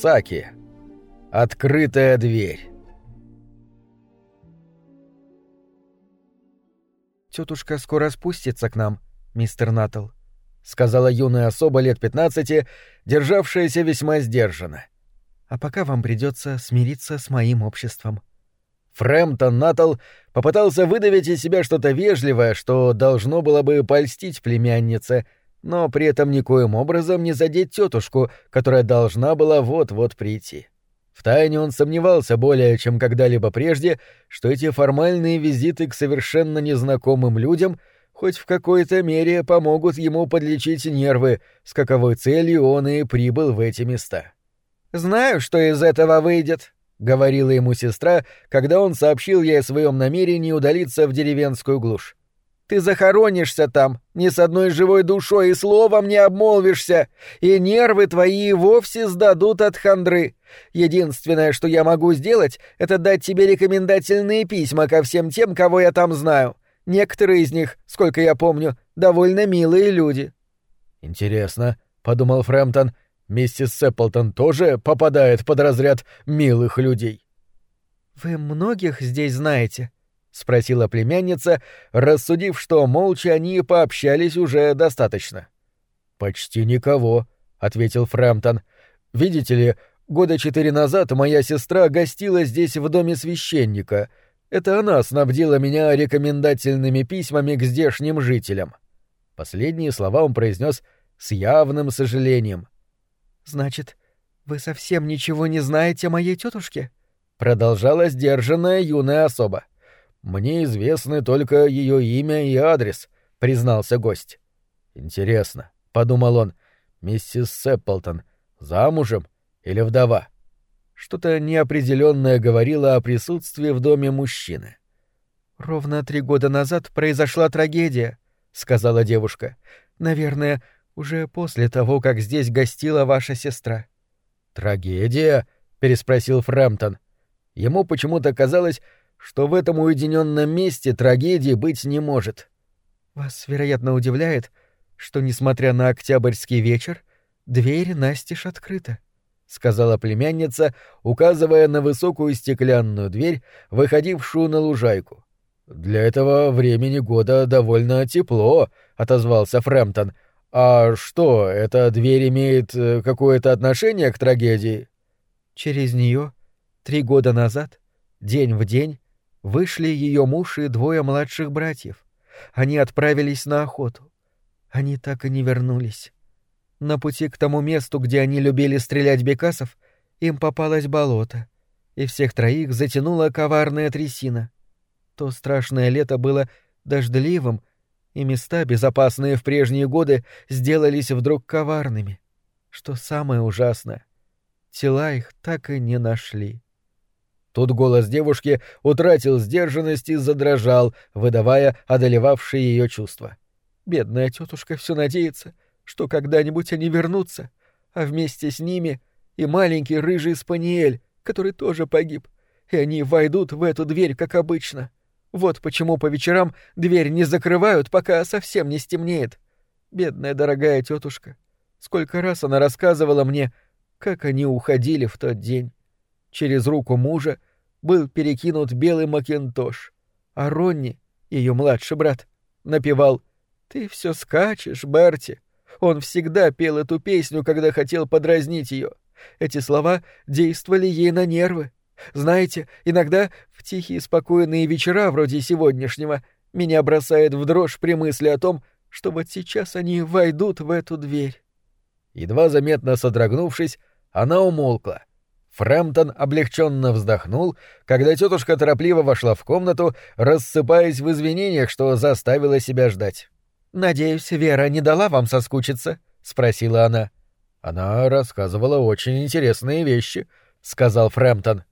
Саки. Открытая дверь. Тетушка скоро спустится к нам, мистер Натл, сказала юная особа лет пятнадцати, державшаяся весьма сдержанно. А пока вам придется смириться с моим обществом. Фрэмптон Натл попытался выдавить из себя что-то вежливое, что должно было бы польстить племяннице, но при этом никоим образом не задеть тетушку, которая должна была вот-вот прийти. Втайне он сомневался более чем когда-либо прежде, что эти формальные визиты к совершенно незнакомым людям хоть в какой-то мере помогут ему подлечить нервы, с каковой целью он и прибыл в эти места. «Знаю, что из этого выйдет», — говорила ему сестра, когда он сообщил ей о своем намерении удалиться в деревенскую глушь. «Ты захоронишься там, ни с одной живой душой и словом не обмолвишься, и нервы твои вовсе сдадут от хандры. Единственное, что я могу сделать, это дать тебе рекомендательные письма ко всем тем, кого я там знаю. Некоторые из них, сколько я помню, довольно милые люди». «Интересно», — подумал Фрэмптон, — Миссис Сэпплтон тоже попадает под разряд милых людей. «Вы многих здесь знаете?» — спросила племянница, рассудив, что молча они пообщались уже достаточно. «Почти никого», — ответил Фрэмптон. «Видите ли, года четыре назад моя сестра гостила здесь в доме священника. Это она снабдила меня рекомендательными письмами к здешним жителям». Последние слова он произнес с явным сожалением — Значит, вы совсем ничего не знаете о моей тетушке? Продолжала сдержанная юная особа. Мне известны только ее имя и адрес, признался гость. Интересно, подумал он, миссис Сэпплтон замужем или вдова? Что-то неопределенное говорило о присутствии в доме мужчины. Ровно три года назад произошла трагедия, сказала девушка. Наверное, уже после того, как здесь гостила ваша сестра. Трагедия? переспросил Фрэмптон. Ему почему-то казалось, что в этом уединенном месте трагедии быть не может. Вас, вероятно, удивляет, что, несмотря на октябрьский вечер, дверь настежь открыта, сказала племянница, указывая на высокую стеклянную дверь, выходившую на лужайку. Для этого времени года довольно тепло, отозвался Фрэмптон, «А что, эта дверь имеет э, какое-то отношение к трагедии?» Через нее три года назад, день в день, вышли ее муж и двое младших братьев. Они отправились на охоту. Они так и не вернулись. На пути к тому месту, где они любили стрелять бекасов, им попалось болото, и всех троих затянула коварная трясина. То страшное лето было дождливым, и места, безопасные в прежние годы, сделались вдруг коварными. Что самое ужасное, тела их так и не нашли. Тут голос девушки утратил сдержанность и задрожал, выдавая одолевавшие ее чувства. Бедная тетушка все надеется, что когда-нибудь они вернутся, а вместе с ними и маленький рыжий спаниель, который тоже погиб, и они войдут в эту дверь, как обычно. Вот почему по вечерам дверь не закрывают, пока совсем не стемнеет. Бедная дорогая тетушка. Сколько раз она рассказывала мне, как они уходили в тот день. Через руку мужа был перекинут белый макинтош, а Ронни, ее младший брат, напевал «Ты все скачешь, Берти». Он всегда пел эту песню, когда хотел подразнить ее. Эти слова действовали ей на нервы. Знаете, иногда в тихие спокойные вечера вроде сегодняшнего меня бросает в дрожь при мысли о том, что вот сейчас они войдут в эту дверь. Едва заметно содрогнувшись, она умолкла. Фрэмптон облегченно вздохнул, когда тетушка торопливо вошла в комнату, рассыпаясь в извинениях, что заставила себя ждать. «Надеюсь, Вера не дала вам соскучиться?» — спросила она. «Она рассказывала очень интересные вещи», — сказал Фрэмптон.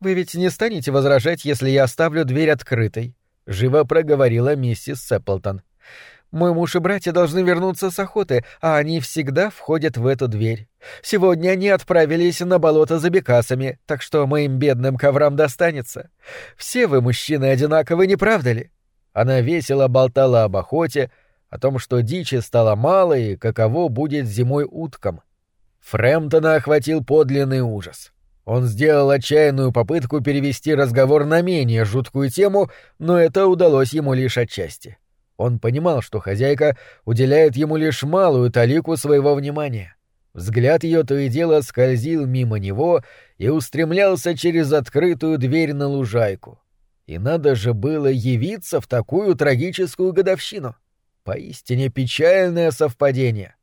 «Вы ведь не станете возражать, если я оставлю дверь открытой?» — живо проговорила миссис Сэпплтон. «Мой муж и братья должны вернуться с охоты, а они всегда входят в эту дверь. Сегодня они отправились на болото за бекасами, так что моим бедным коврам достанется. Все вы, мужчины, одинаковы, не правда ли?» Она весело болтала об охоте, о том, что дичи стало мало и каково будет зимой уткам. Фрэмптона охватил подлинный ужас. Он сделал отчаянную попытку перевести разговор на менее жуткую тему, но это удалось ему лишь отчасти. Он понимал, что хозяйка уделяет ему лишь малую талику своего внимания. Взгляд ее то и дело скользил мимо него и устремлялся через открытую дверь на лужайку. И надо же было явиться в такую трагическую годовщину. Поистине печальное совпадение.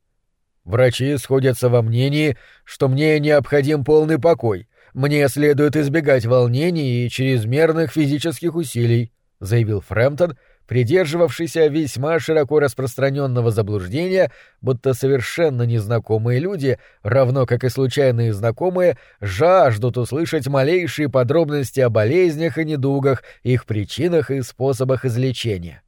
Врачи сходятся во мнении, что мне необходим полный покой, мне следует избегать волнений и чрезмерных физических усилий, заявил Фрэмптон, придерживавшийся весьма широко распространенного заблуждения, будто совершенно незнакомые люди, равно как и случайные знакомые, жаждут услышать малейшие подробности о болезнях и недугах, их причинах и способах излечения.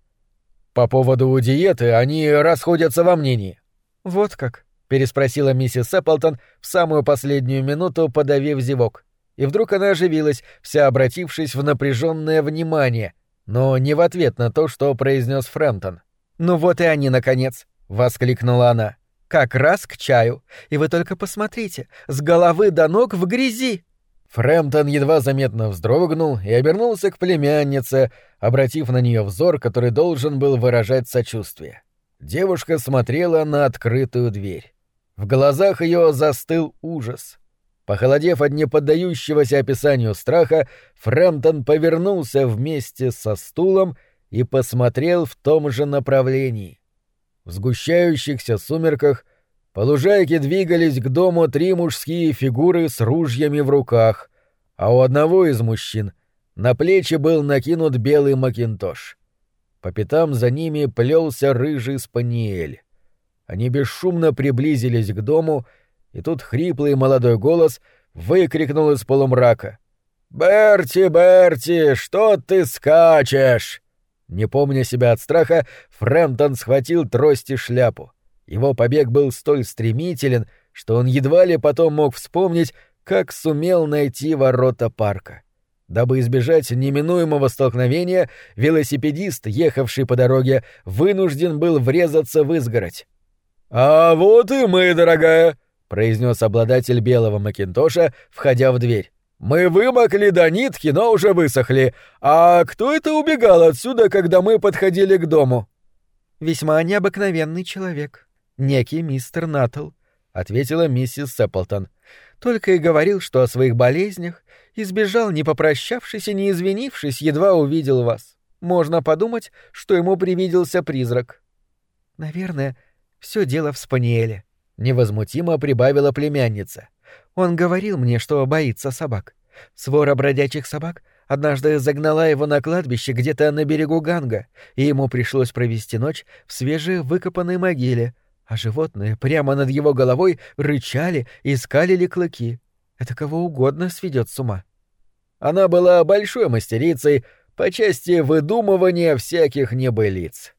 По поводу диеты они расходятся во мнении. Вот как, переспросила миссис Эпплтон в самую последнюю минуту, подавив зевок. И вдруг она оживилась, вся обратившись в напряженное внимание, но не в ответ на то, что произнес Фрэмптон. «Ну вот и они, наконец!» — воскликнула она. «Как раз к чаю. И вы только посмотрите, с головы до ног в грязи!» Фрэмптон едва заметно вздрогнул и обернулся к племяннице, обратив на нее взор, который должен был выражать сочувствие. Девушка смотрела на открытую дверь. В глазах ее застыл ужас. Похолодев от неподдающегося описанию страха, Фрэмптон повернулся вместе со стулом и посмотрел в том же направлении. В сгущающихся сумерках по лужайке двигались к дому три мужские фигуры с ружьями в руках, а у одного из мужчин на плечи был накинут белый макинтош. По пятам за ними плелся рыжий спаниель. Они бесшумно приблизились к дому, и тут хриплый молодой голос выкрикнул из полумрака. «Берти, Берти, что ты скачешь?» Не помня себя от страха, Фрэмптон схватил трость и шляпу. Его побег был столь стремителен, что он едва ли потом мог вспомнить, как сумел найти ворота парка. Дабы избежать неминуемого столкновения, велосипедист, ехавший по дороге, вынужден был врезаться в изгородь. «А вот и мы, дорогая», — произнес обладатель белого макинтоша, входя в дверь. «Мы вымокли до нитки, но уже высохли. А кто это убегал отсюда, когда мы подходили к дому?» «Весьма необыкновенный человек. Некий мистер Наттл», — ответила миссис Сэпплтон. «Только и говорил, что о своих болезнях, избежал, не попрощавшись и не извинившись, едва увидел вас. Можно подумать, что ему привиделся призрак». «Наверное, — все дело в Спаниеле. Невозмутимо прибавила племянница. Он говорил мне, что боится собак. Свора бродячих собак однажды загнала его на кладбище где-то на берегу Ганга, и ему пришлось провести ночь в свежевыкопанной могиле, а животные прямо над его головой рычали и скалили клыки. Это кого угодно сведет с ума. Она была большой мастерицей по части выдумывания всяких небылиц.